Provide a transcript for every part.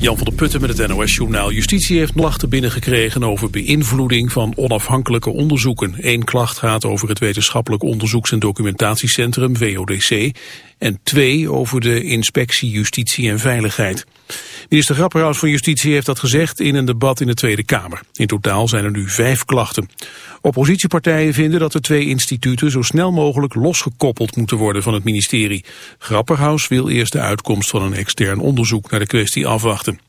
Jan van der Putten met het NOS-journaal. Justitie heeft klachten binnengekregen over beïnvloeding van onafhankelijke onderzoeken. Eén klacht gaat over het Wetenschappelijk Onderzoeks- en Documentatiecentrum, WODC. En twee over de Inspectie Justitie en Veiligheid. Minister Grapperhaus van Justitie heeft dat gezegd in een debat in de Tweede Kamer. In totaal zijn er nu vijf klachten. Oppositiepartijen vinden dat de twee instituten zo snel mogelijk losgekoppeld moeten worden van het ministerie. Grapperhaus wil eerst de uitkomst van een extern onderzoek naar de kwestie afwachten.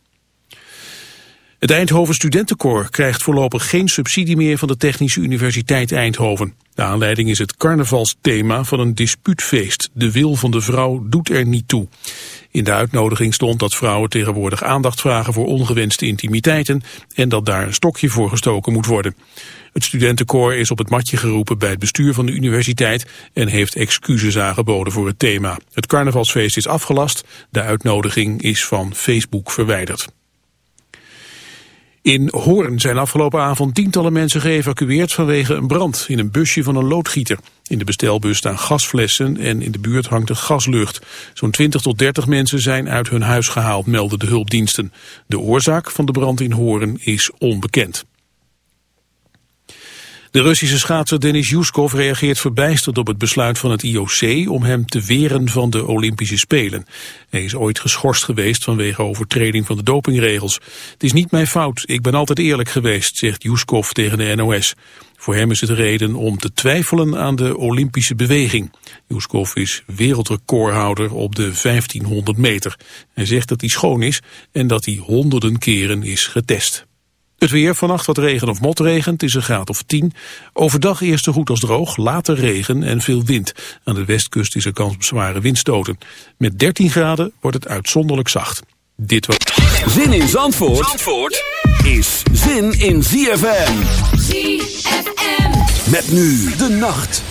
Het Eindhoven Studentenkoor krijgt voorlopig geen subsidie meer van de Technische Universiteit Eindhoven. De aanleiding is het carnavalsthema van een dispuutfeest. De wil van de vrouw doet er niet toe. In de uitnodiging stond dat vrouwen tegenwoordig aandacht vragen voor ongewenste intimiteiten en dat daar een stokje voor gestoken moet worden. Het studentenkoor is op het matje geroepen bij het bestuur van de universiteit en heeft excuses aangeboden voor het thema. Het carnavalsfeest is afgelast, de uitnodiging is van Facebook verwijderd. In Hoorn zijn afgelopen avond tientallen mensen geëvacueerd vanwege een brand in een busje van een loodgieter. In de bestelbus staan gasflessen en in de buurt hangt een gaslucht. Zo'n 20 tot 30 mensen zijn uit hun huis gehaald, melden de hulpdiensten. De oorzaak van de brand in Hoorn is onbekend. De Russische schaatser Denis Yuskov reageert verbijsterd op het besluit van het IOC om hem te weren van de Olympische Spelen. Hij is ooit geschorst geweest vanwege overtreding van de dopingregels. Het is niet mijn fout, ik ben altijd eerlijk geweest, zegt Yuskov tegen de NOS. Voor hem is het reden om te twijfelen aan de Olympische beweging. Yuskov is wereldrecordhouder op de 1500 meter. Hij zegt dat hij schoon is en dat hij honderden keren is getest. Het weer, vannacht wat regen of motregen, het is een graad of 10. Overdag eerst zo goed als droog, later regen en veel wind. Aan de westkust is er kans op zware windstoten. Met 13 graden wordt het uitzonderlijk zacht. Dit was... Zin in Zandvoort, Zandvoort is zin in ZFM. ZFM. Met nu de nacht.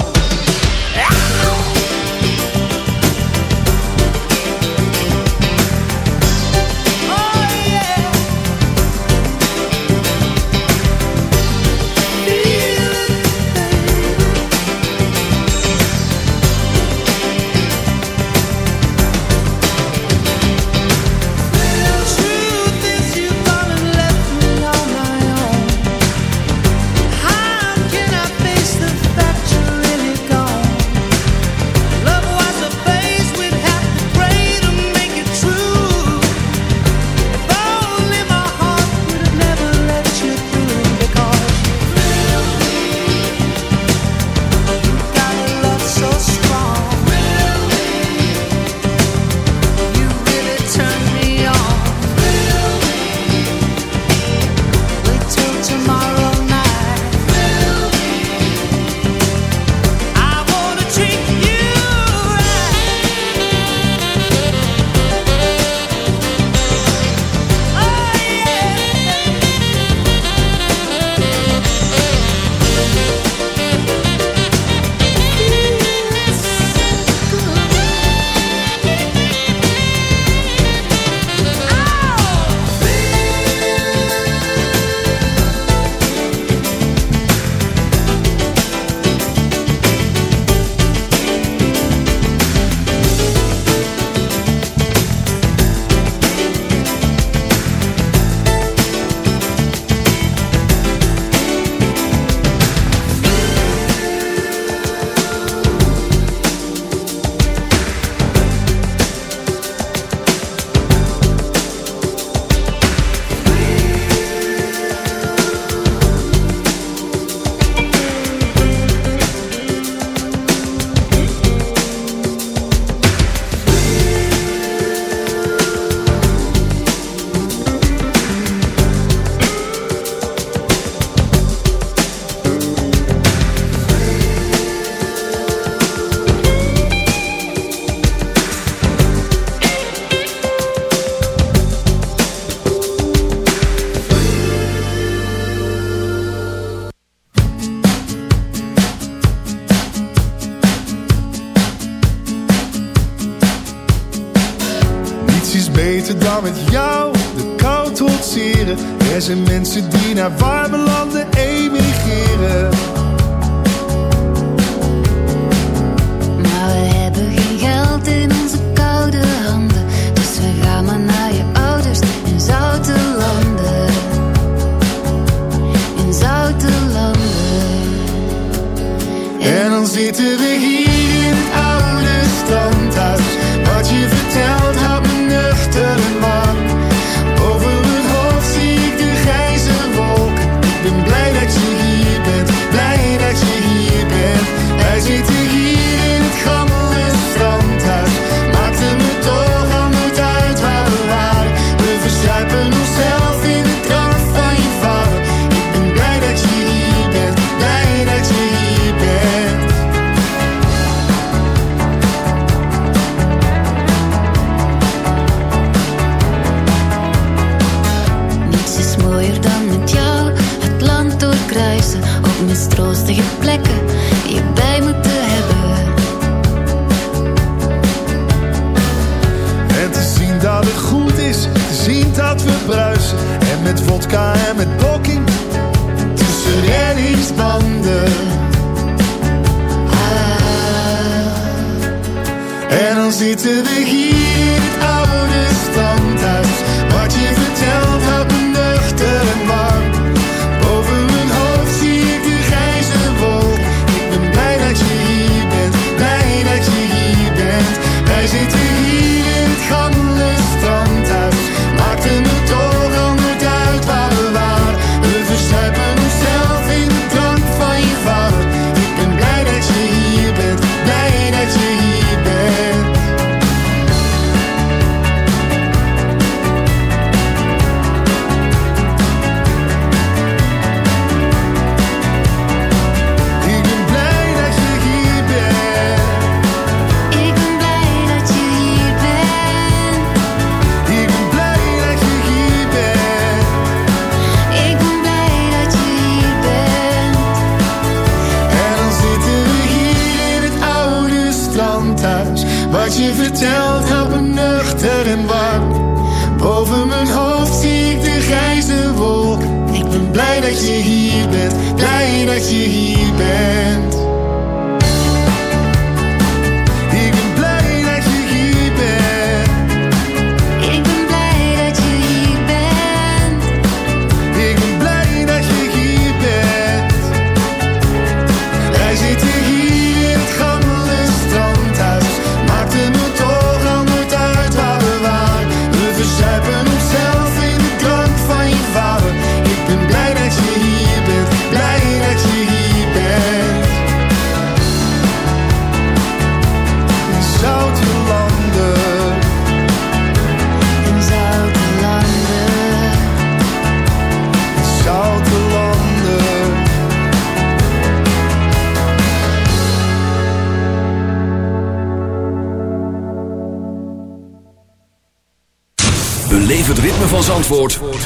minha voz.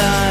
the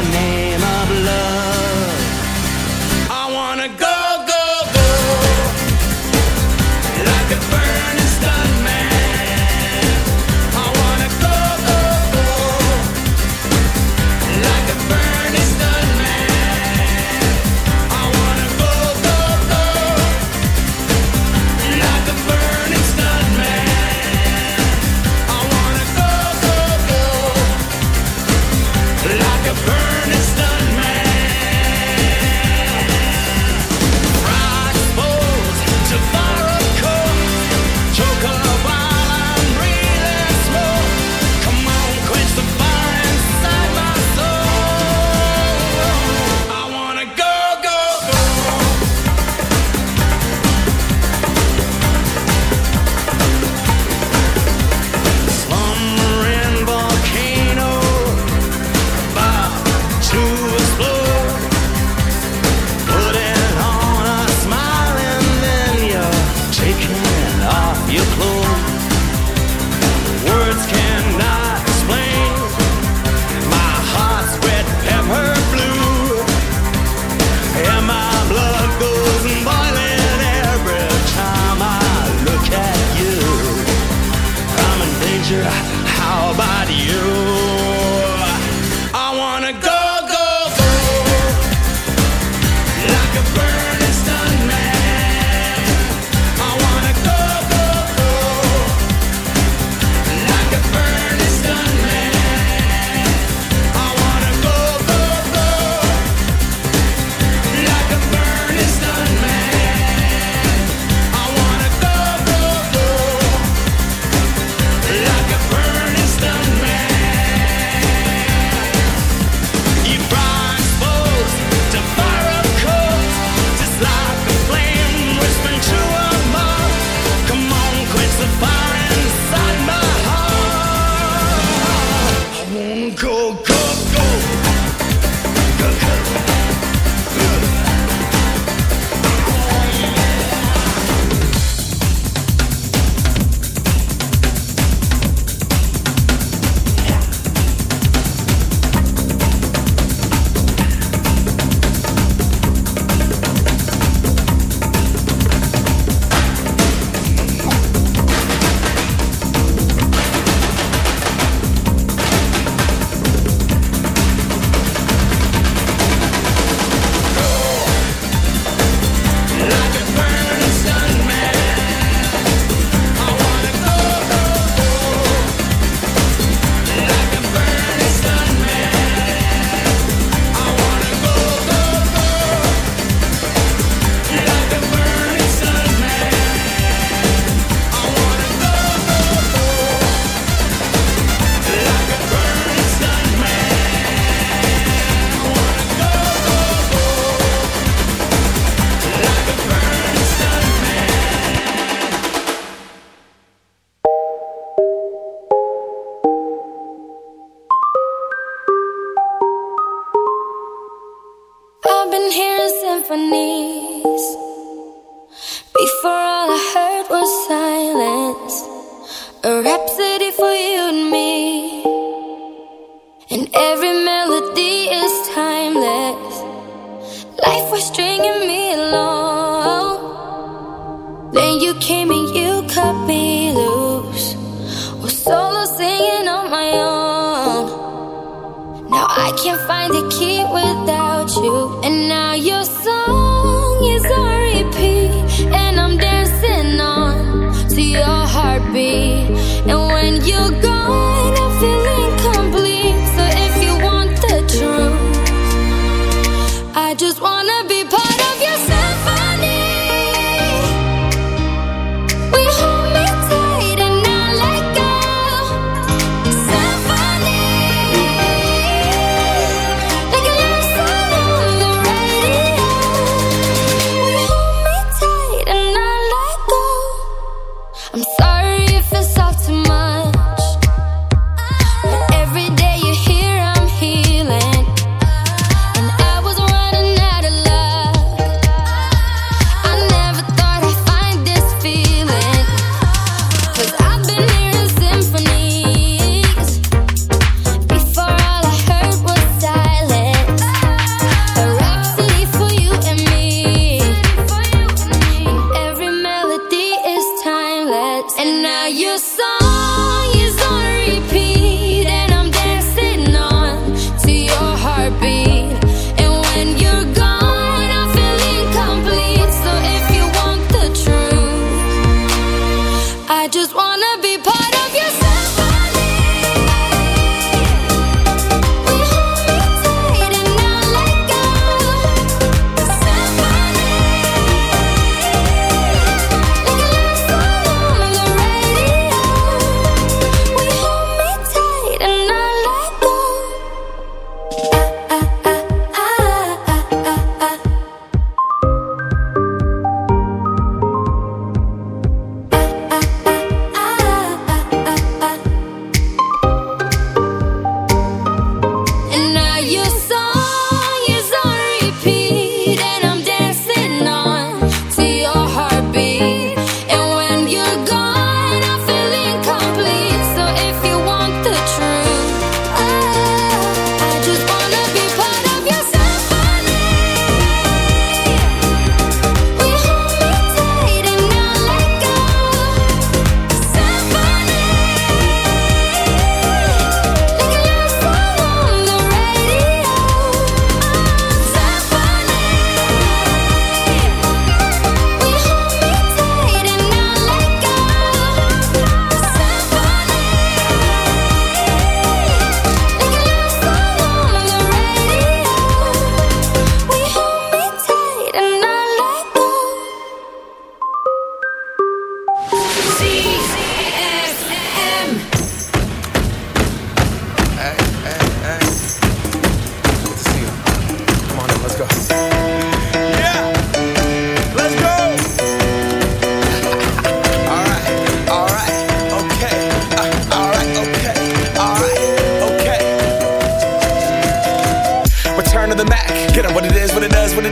And now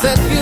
sunset you